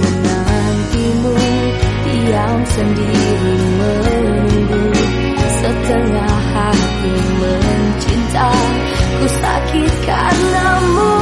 menantimu Diam sendiri menunggu. Setengah hati mencinta Ku sakit karenamu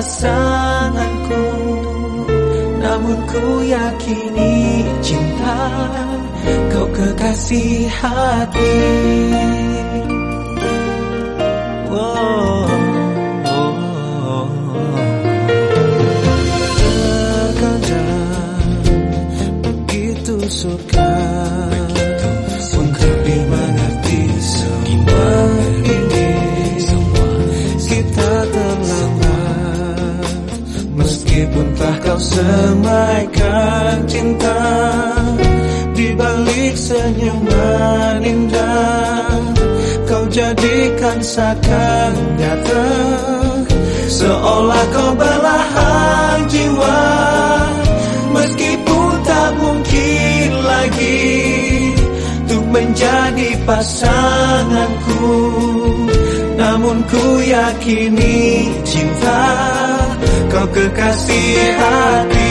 pasanganku Namun ku yakini cinta kau kekasih hati. semaikan cinta di balik senyuman indah kau jadikan sakan nyata seolah kau belahan jiwa meskipun tak mungkin lagi untuk menjadi pasanganku pun ku yakini cinta Kau kekasih hati.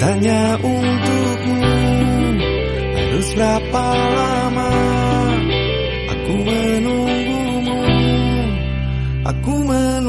tanya untukmu Harus berapa lama? Aku menunggumu Aku menunggumu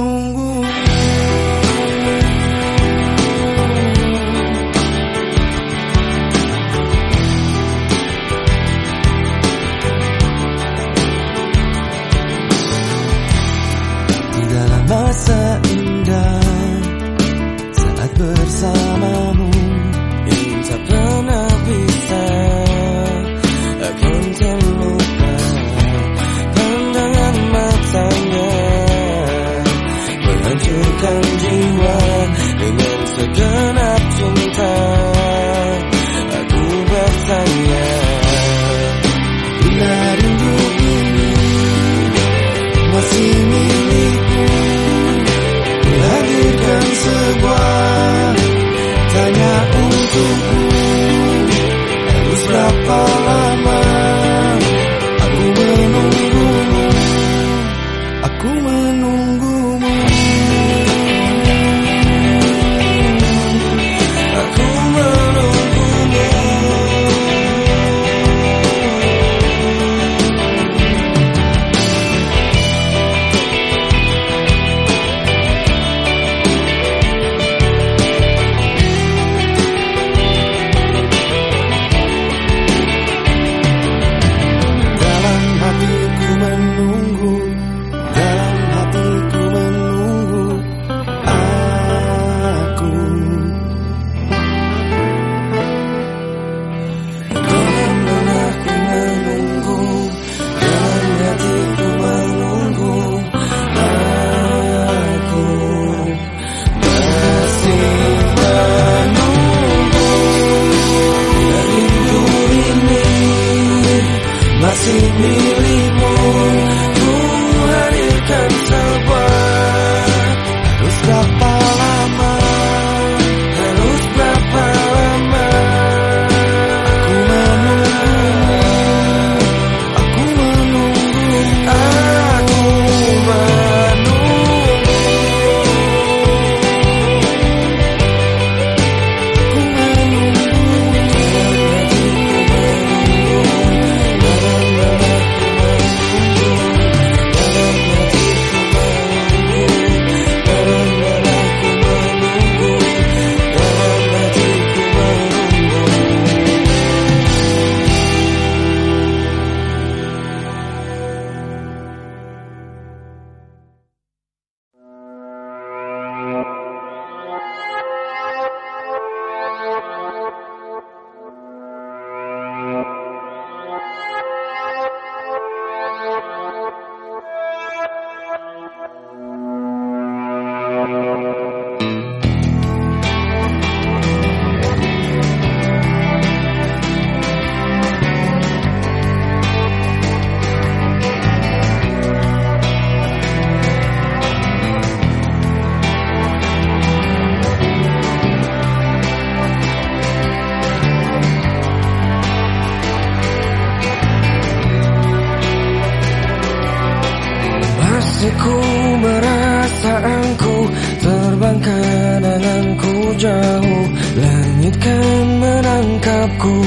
jauh. Langit kan menangkapku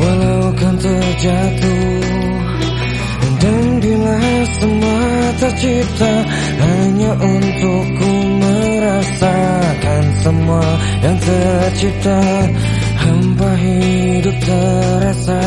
walau kan terjatuh. Dan bila semua tercipta hanya untukku merasakan semua yang tercipta. Hampa hidup terasa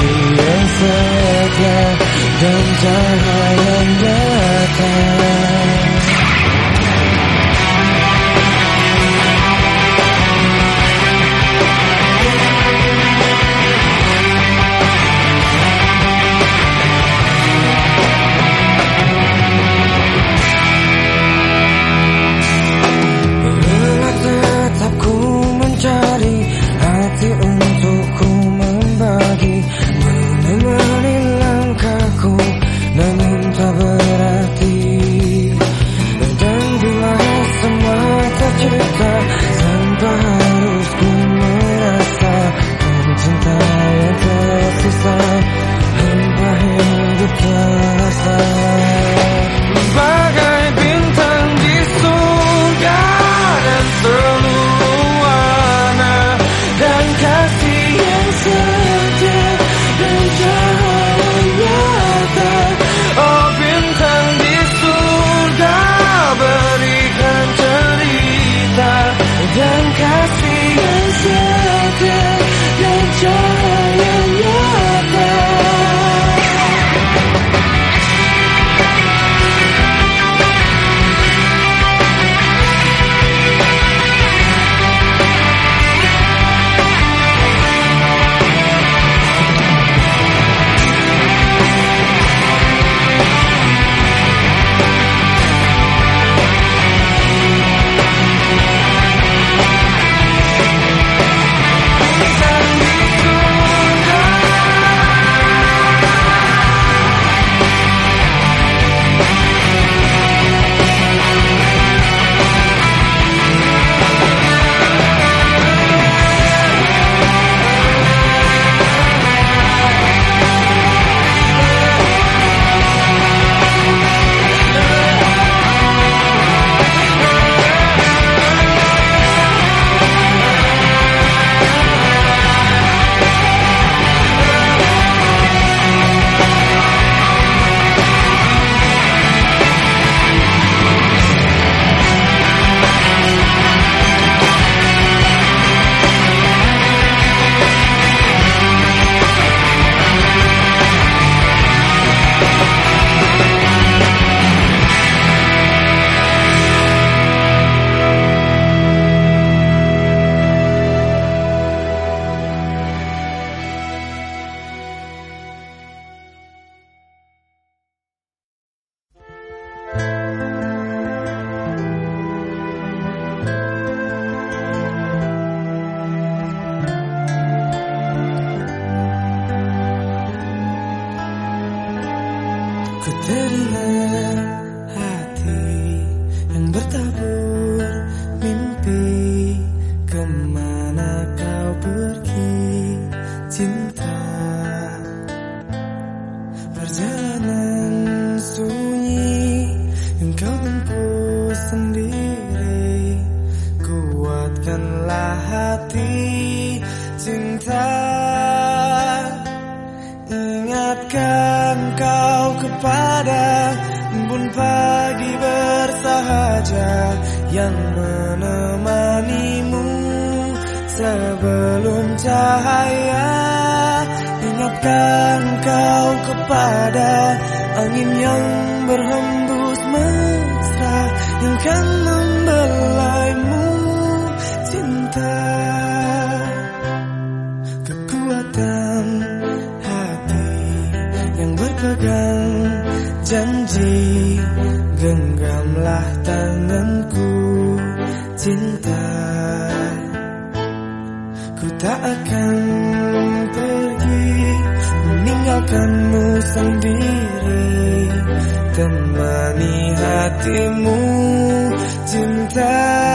kasih yang Ke mana kau pergi? Cinta. Perjalanan sunyi Engkau tempuh sendiri. Kuatkanlah hati cinta. Ingatkan kau kepada Embun pagi bersahaja Yang sebelum cahaya Ingatkan kau kepada angin yang berhembus mesra Yang kan akan pergi Meninggalkanmu sendiri. Temani hatimu cinta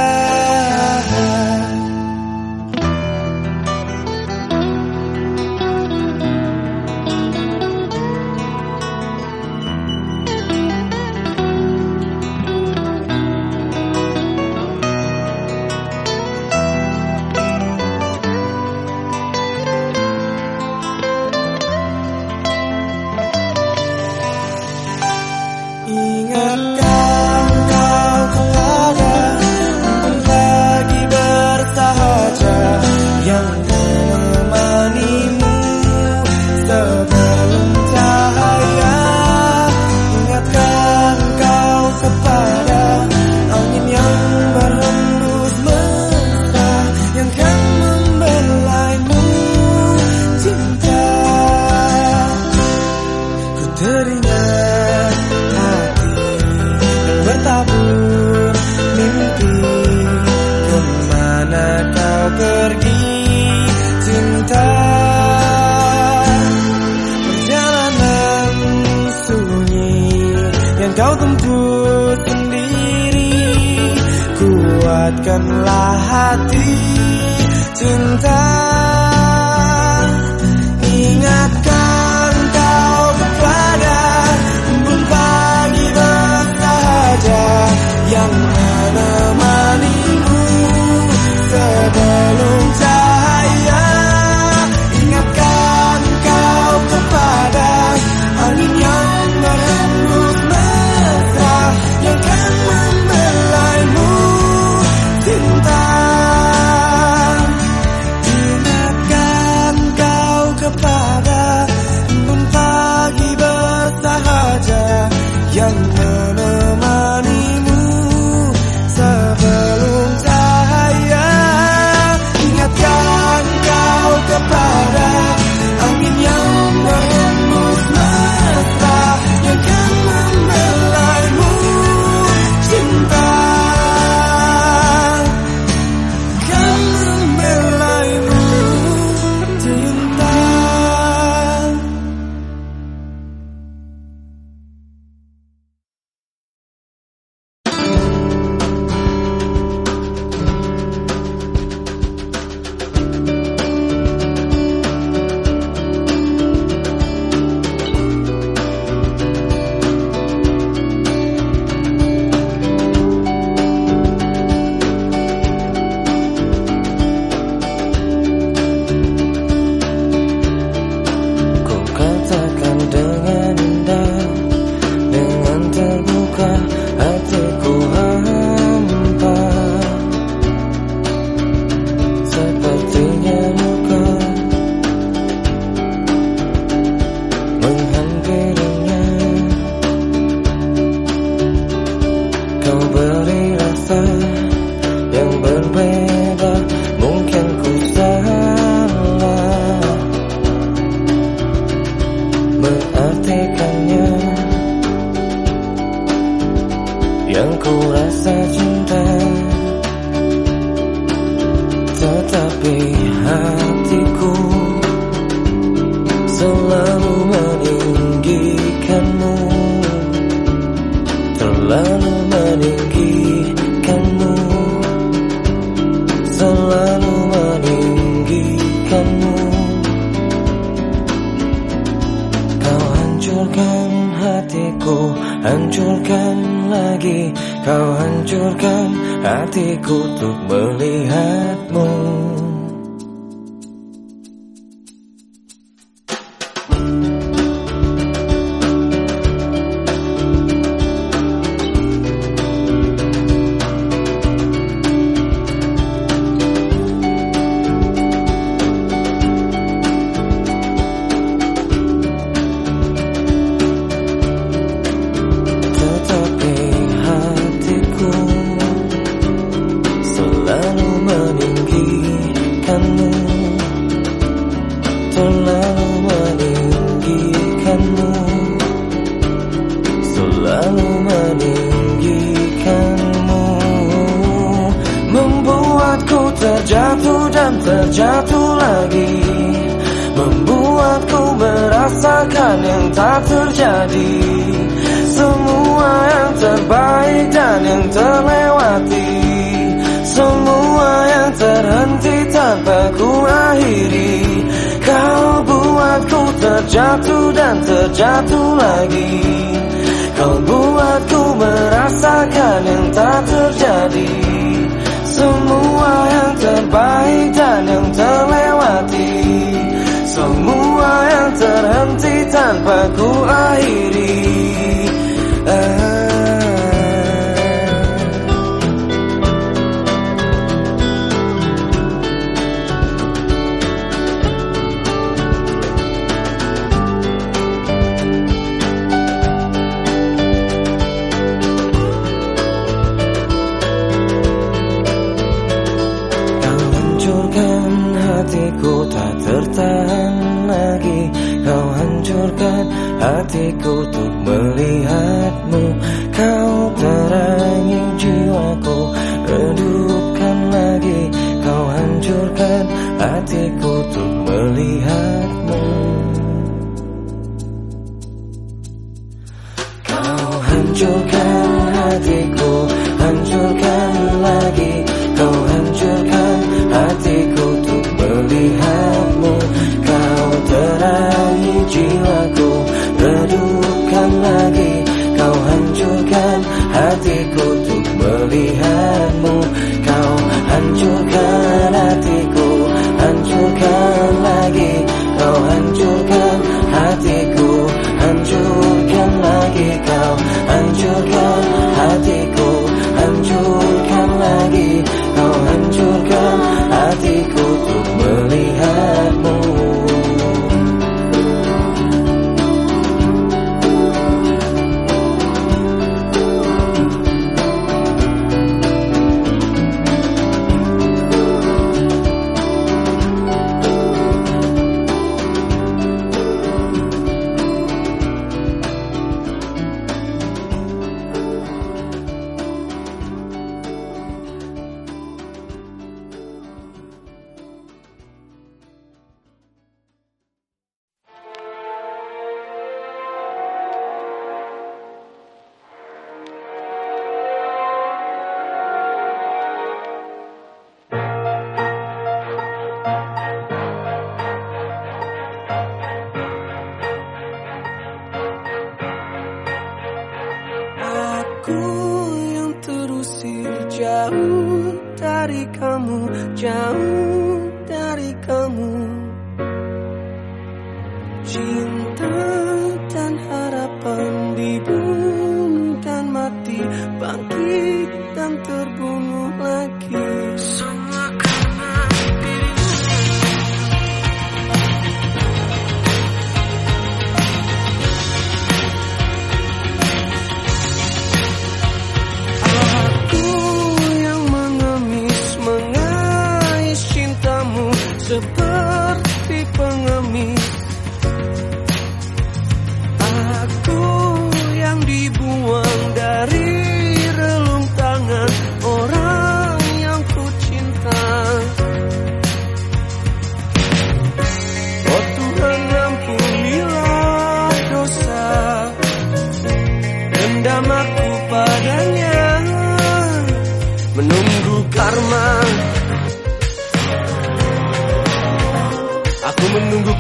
people.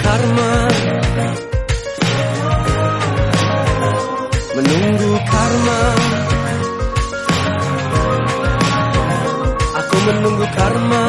Karma. Menunggu karma. Aku menunggu karma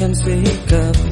can akan up.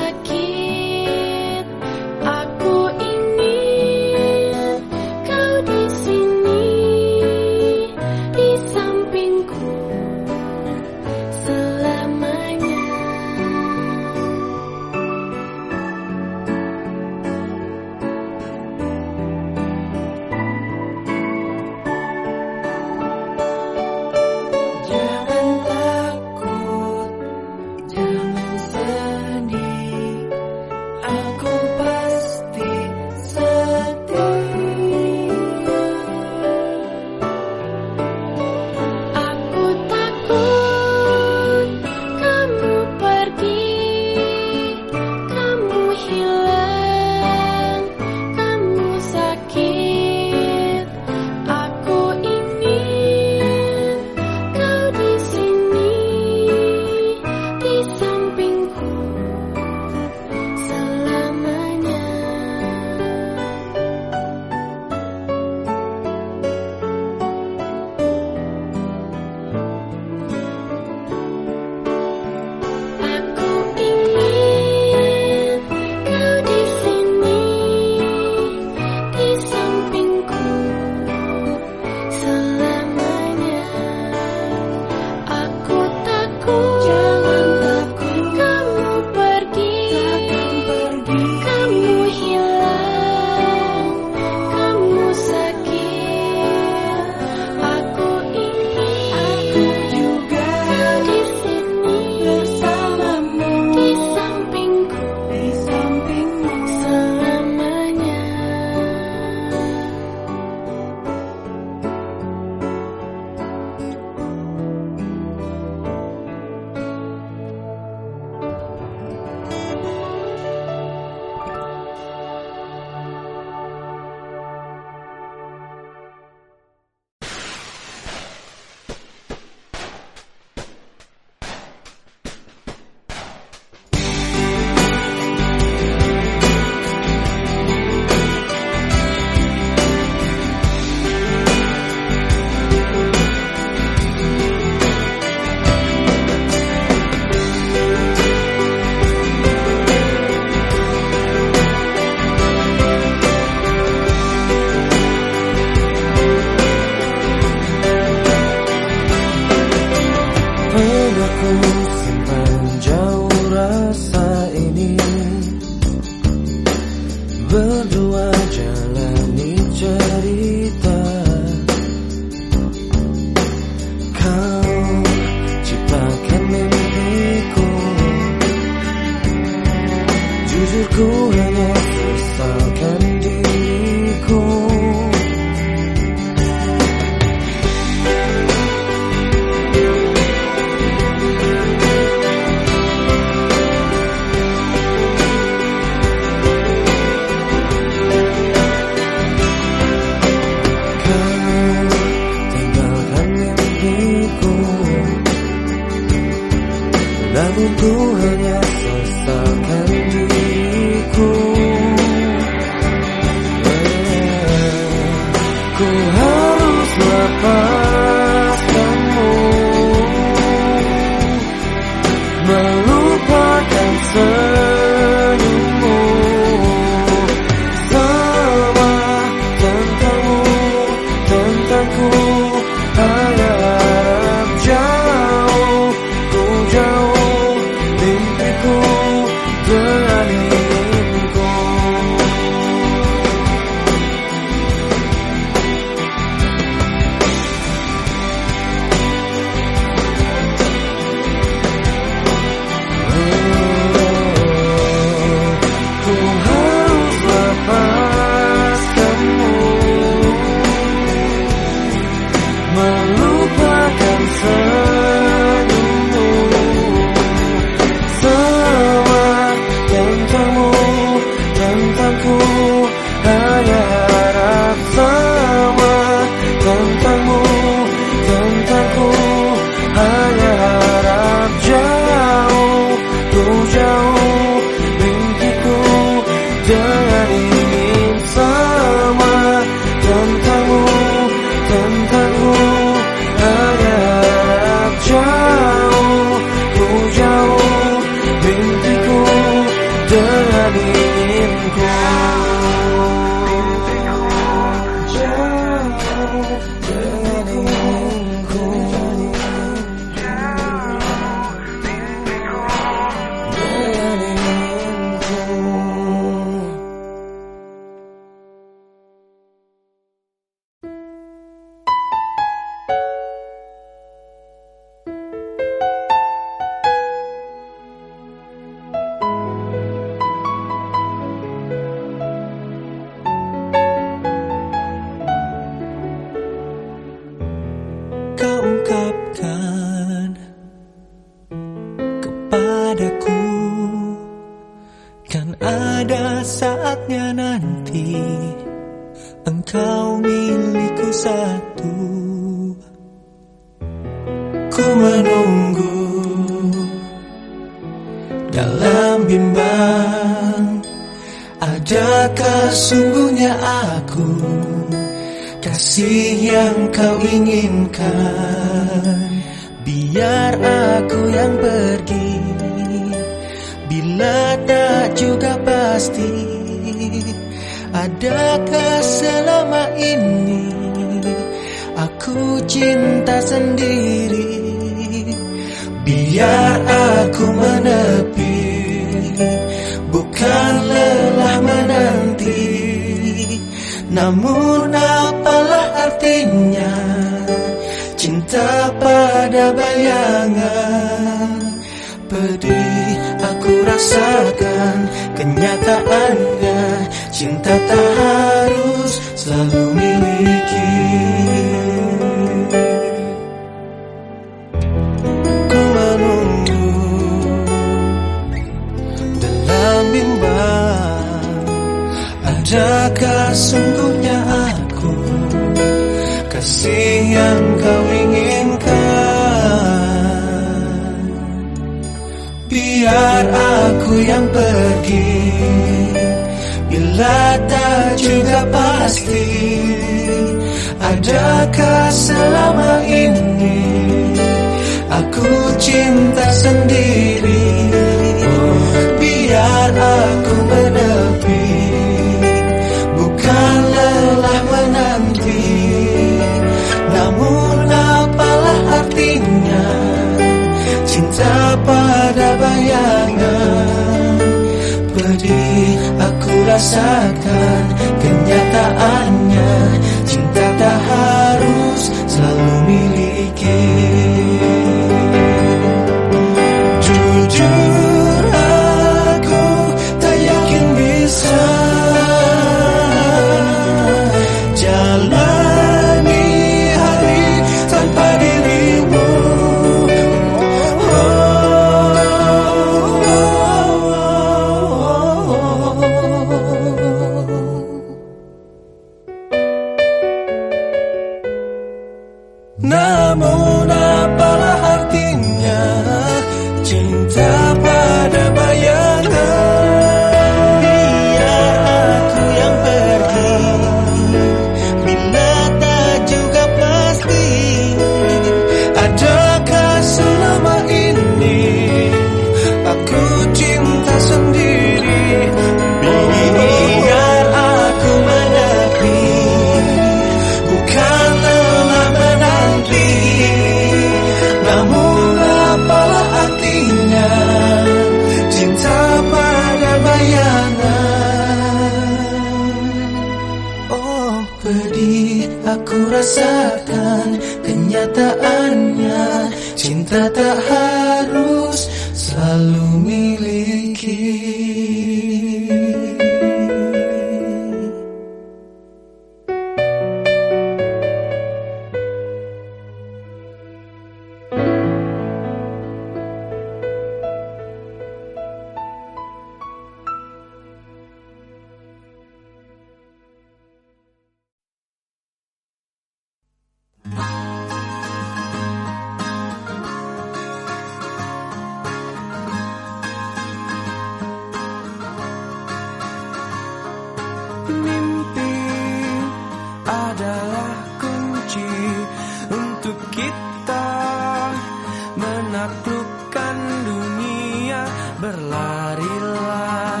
Berlarilah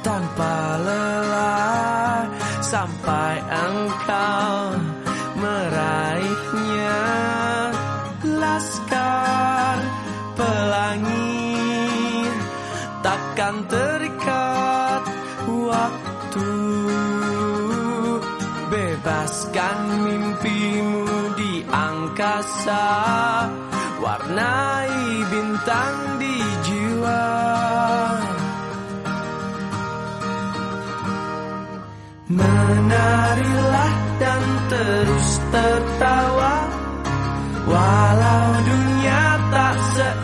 tanpa lelah sampai engkau meraihnya. Laskar pelangi takkan terikat waktu. Bebaskan mimpimu di angkasa warnai bintang Menarilah dan terus tertawa Walau dunia tak se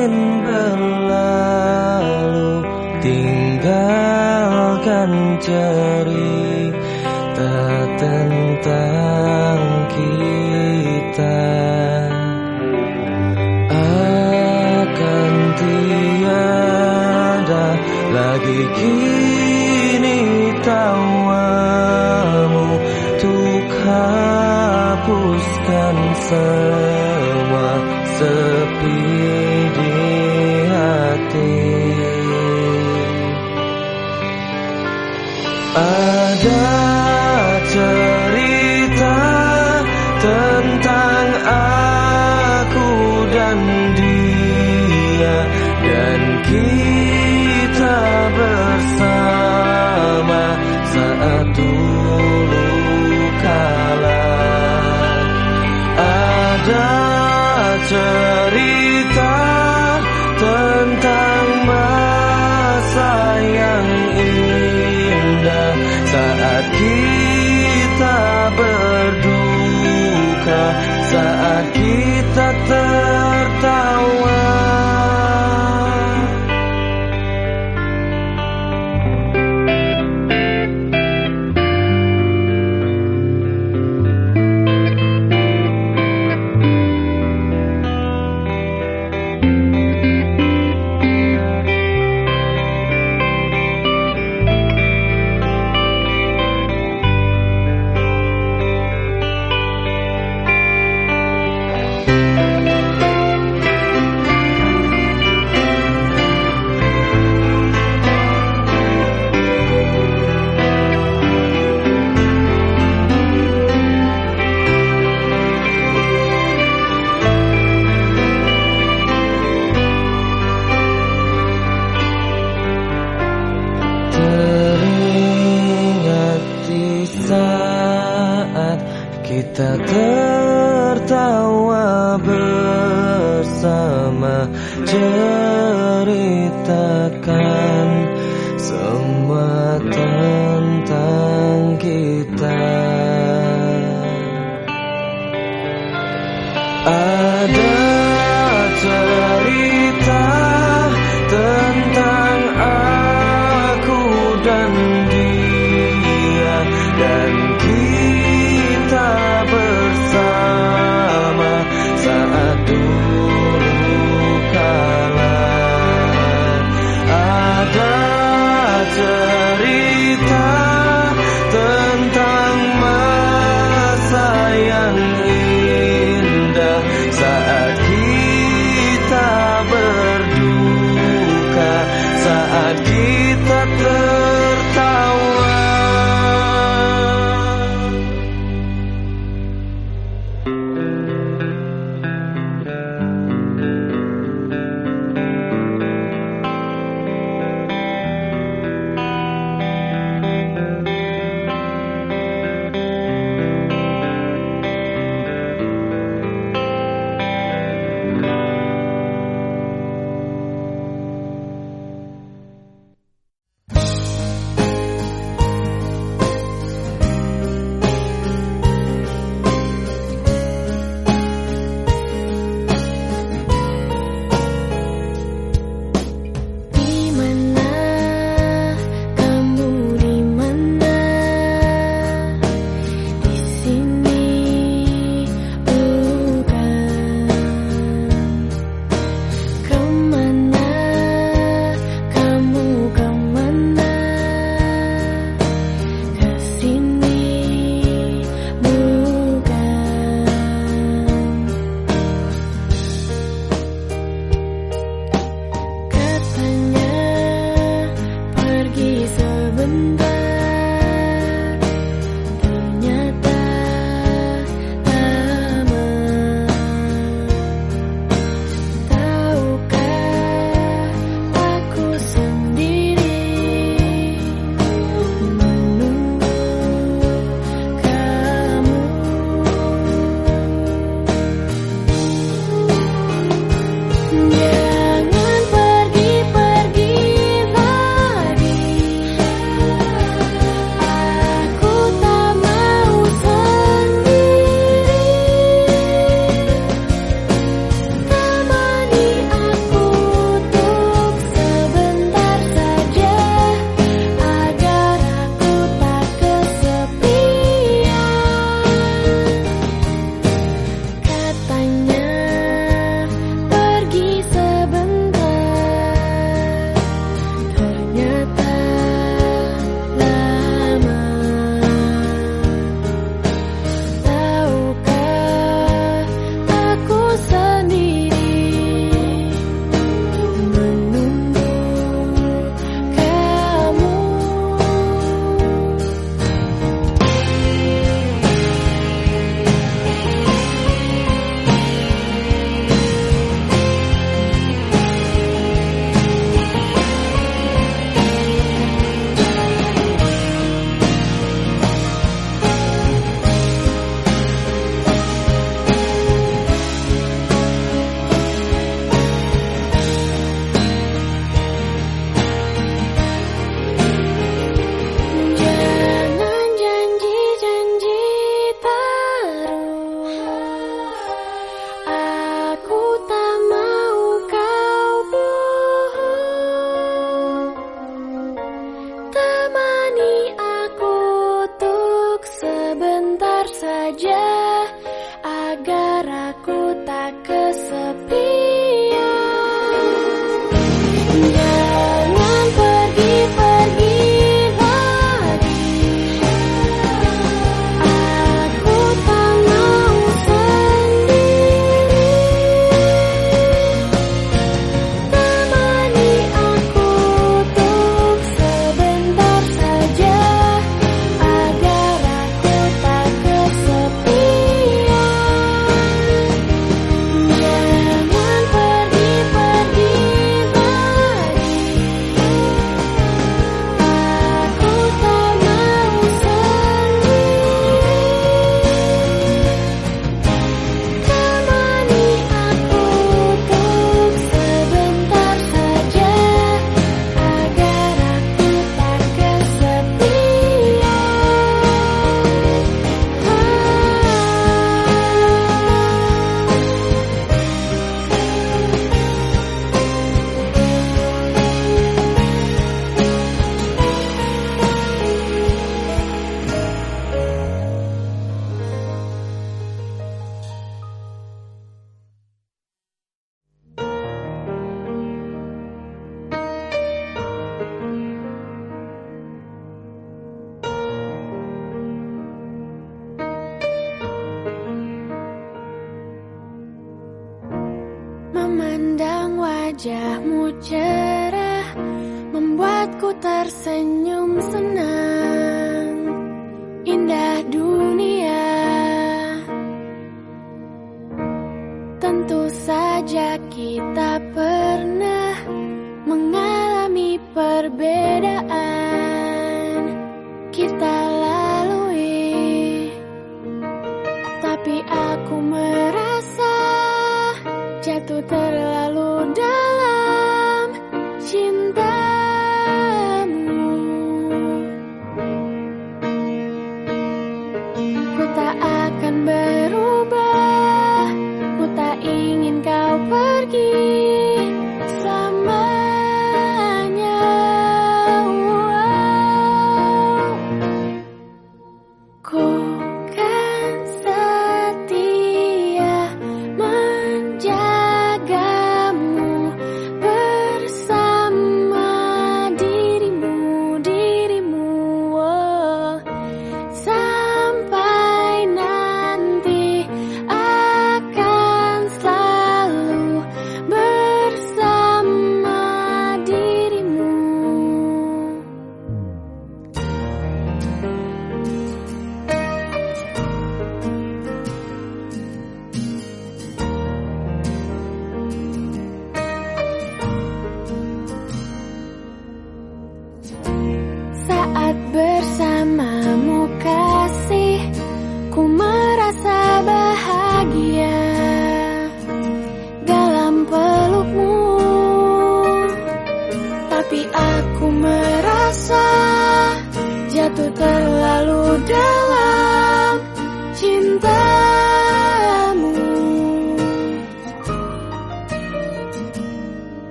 ingin berlalu Tinggalkan cerita tentang kita. Akan tiada lagi kini tawamu Untuk hapuskan semua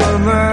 summer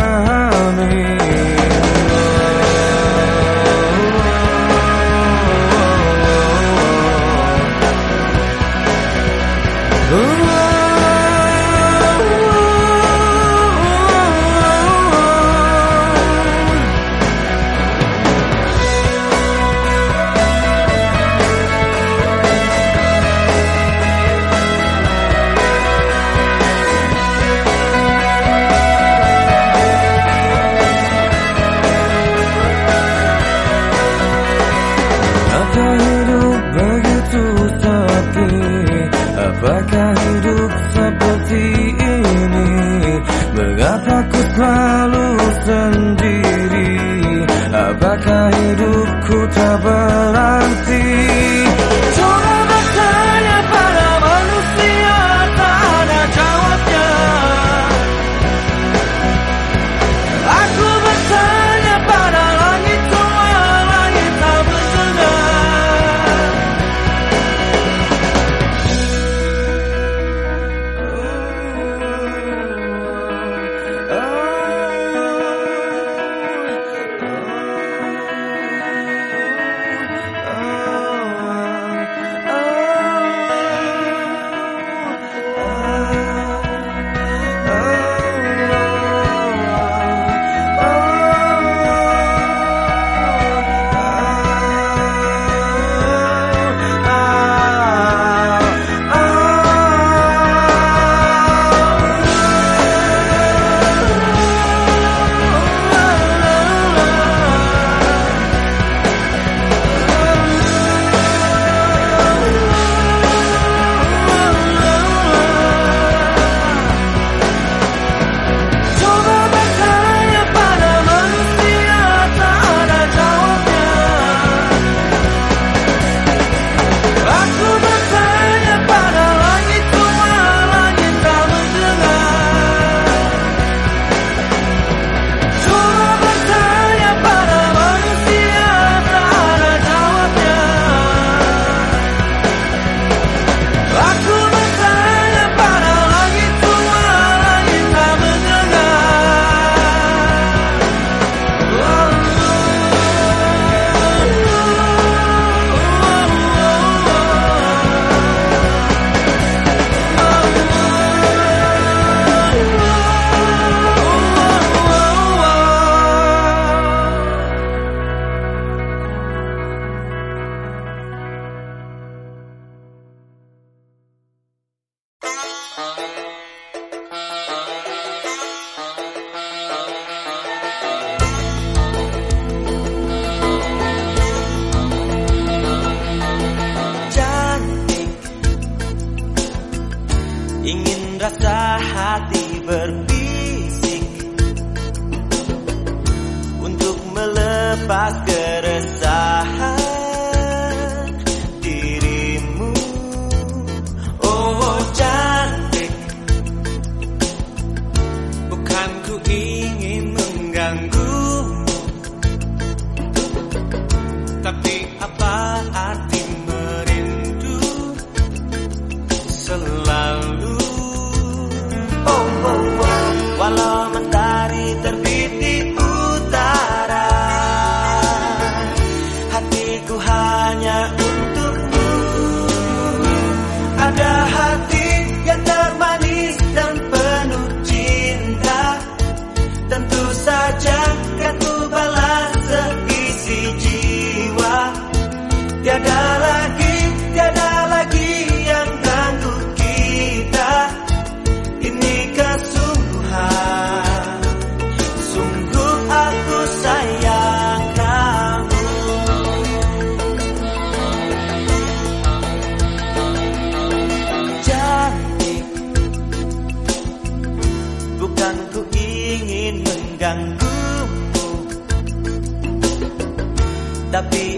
Tiada lagi,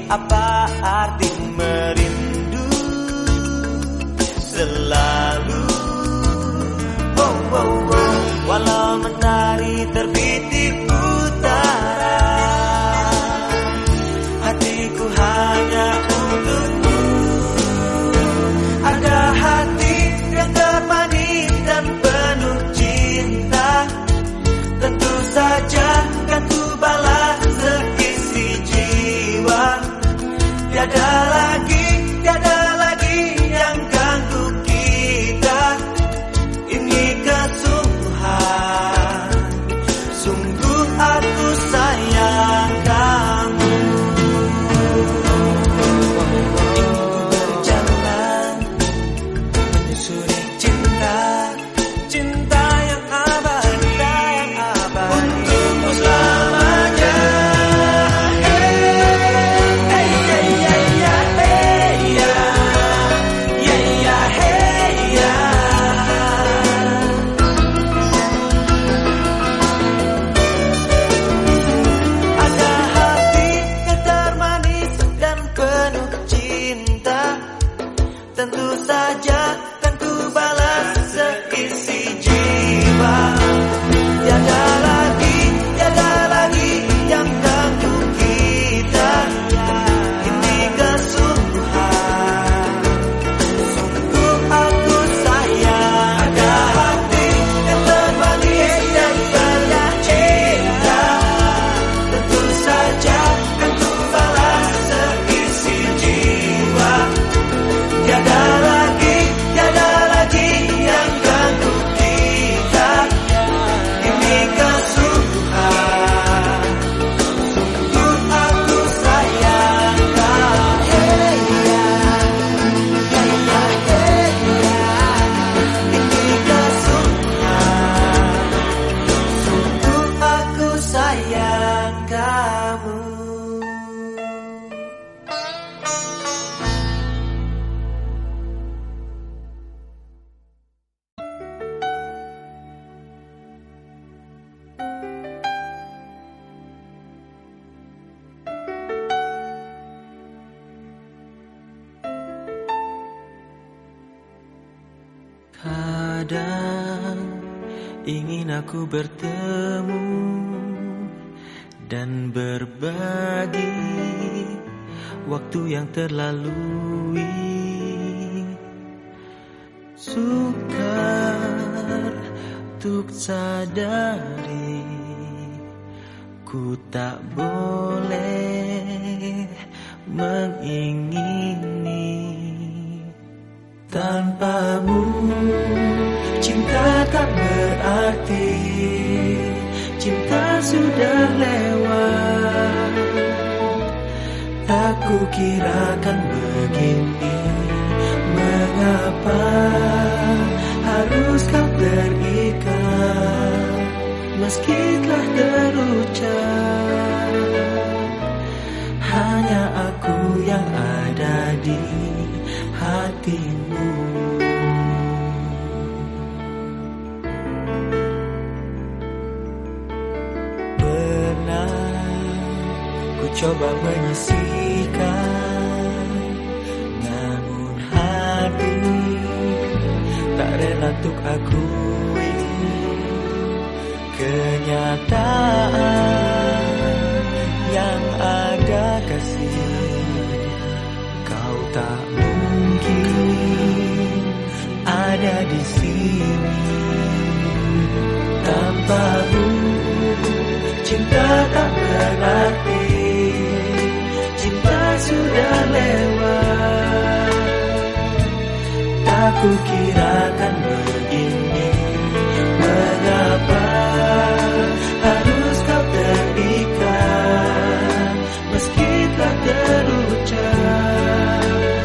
tiada lagi yang ganggu kita